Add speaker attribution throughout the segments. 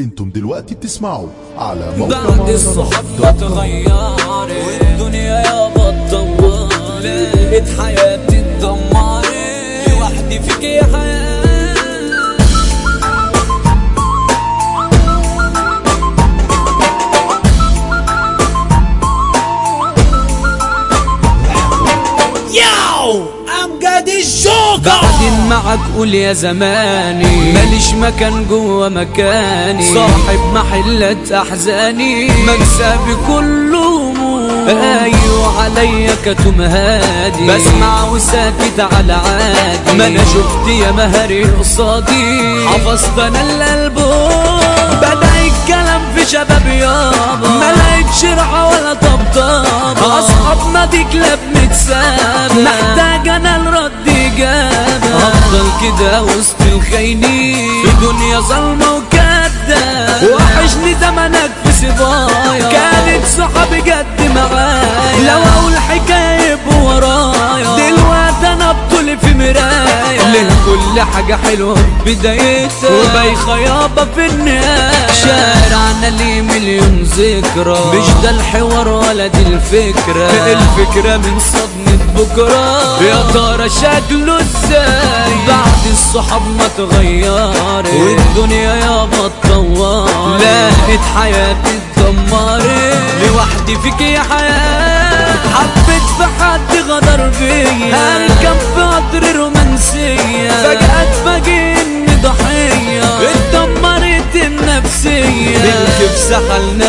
Speaker 1: أنتم دلوقتي بتسمعوا على موقع
Speaker 2: بعد
Speaker 1: كوم.
Speaker 2: اتغيرت والدنيا يابا اتطورت لقيت حياتي اتدمرت لوحدي فيك يا حياة
Speaker 3: ياو! امجد الجوكر
Speaker 2: بعدين معك قول يا زماني. ماليش مكان جوا مكاني. صاحب محلة أحزاني. مكسبي كله أيوه عليا كتم هادي. بسمع وساكت على عادي. ما أنا شفت يا مهري قصادي. حفظت أنا الألبوم. بدأ الكلام في شباب يابا ما لقيتش رعا ولا طبطبة. أصحاب نادي كلاب متسابة محتاج أنا الرد اجابة أفضل كده وسط الخاينين في دنيا ظلمة وكدة وحشني زمنك في صبايا كانت صحابي جد كل حاجة حلوة بدايتها. وبايخة يابا في النهاية شارعنا ليه مليون ذكرى. مش ده الحوار ولا دي الفكرة. الفكرة من صدمة بكرة. يا ترى شكله إزاي؟ بعد الصحاب ما اتغيرت والدنيا يابا اتطورت. لقيت حياتي اتدمرت. لوحدي فيك يا حياة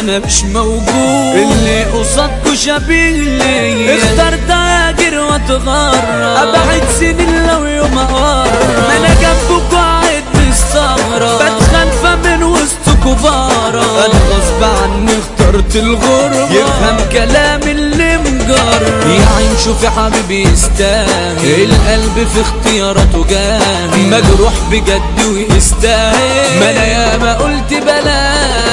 Speaker 2: أنا مش موجود. اللي قصادكوا شبيه ليا اخترت اهاجر واتغرب. أبعد سنين لو يوم اقرب ما أنا جنبك قاعد مستغرب. بتخنفى من وسط كبارة أنا غصب عني اخترت الغربة. يفهم كلام اللي مجرب. يا عين شوفي حبيبي يستاهل. القلب في اختياراته جاهل مجروح بجد ويستاهل. ما أنا ياما قلت بلاش.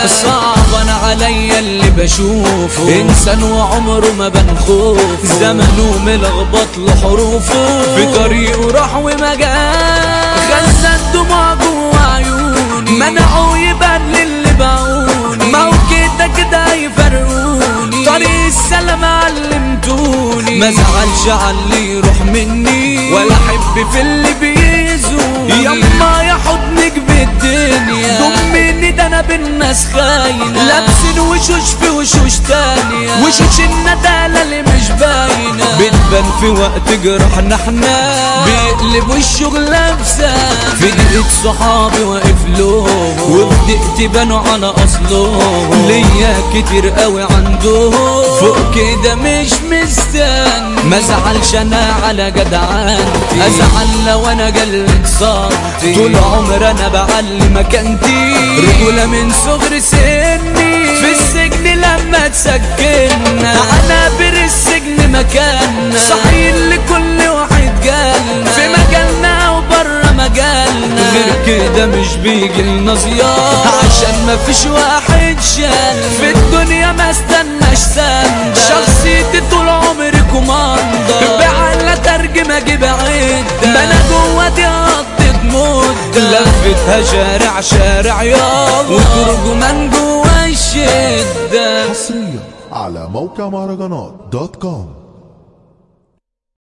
Speaker 2: صعب أنا عليا اللي بشوفه. إنسان وعمره ما بنخوف زمنه ملخبط له حروفه في طريقه راح وما جاش خزن دموع جوا عيوني. منعوا يبان للي باعوني. ما هو كده كده يفرقوني. طريق السلام علمتوني. ما زعلش اللي يروح مني. ولا أحب في اللي بيزوني. يما يا حضنك بالدنيا. بالناس خاينة. لابسين وشوش في وشوش تانية. وشوش الندالة اللي مش باينة. بتبان في وقت جرحنا إحنا بيقلب والشغل لابسة. في دقيقة صحابي واقف لهم وفي دقيقتي بانوا على اصلهم ليا كتير قوي عندهم فوق كده مش مستني. ما زعلش أنا على جدعانتي أزعل لو أنا جلد صمتي طول عمر أنا بعلي مكانتي رجولة من صغر سني. في السجن لما تسكننا. أنا بر السجن مكاننا. صحيح لكل واحد جالنا في مجالنا وبره مجالنا. غير كده مش بيجي لنا زيارة. ما فيش واحد شال. في الدنيا ما استناش سند. شخصيتي طول عمري commander. بعلى ترجم أجيب عدة. أنا جوا دي قضيت مدة لفتها شارع شارع يابا. وترجمان جوا الشدة
Speaker 1: حصريا على موقع مهرجانات dot com.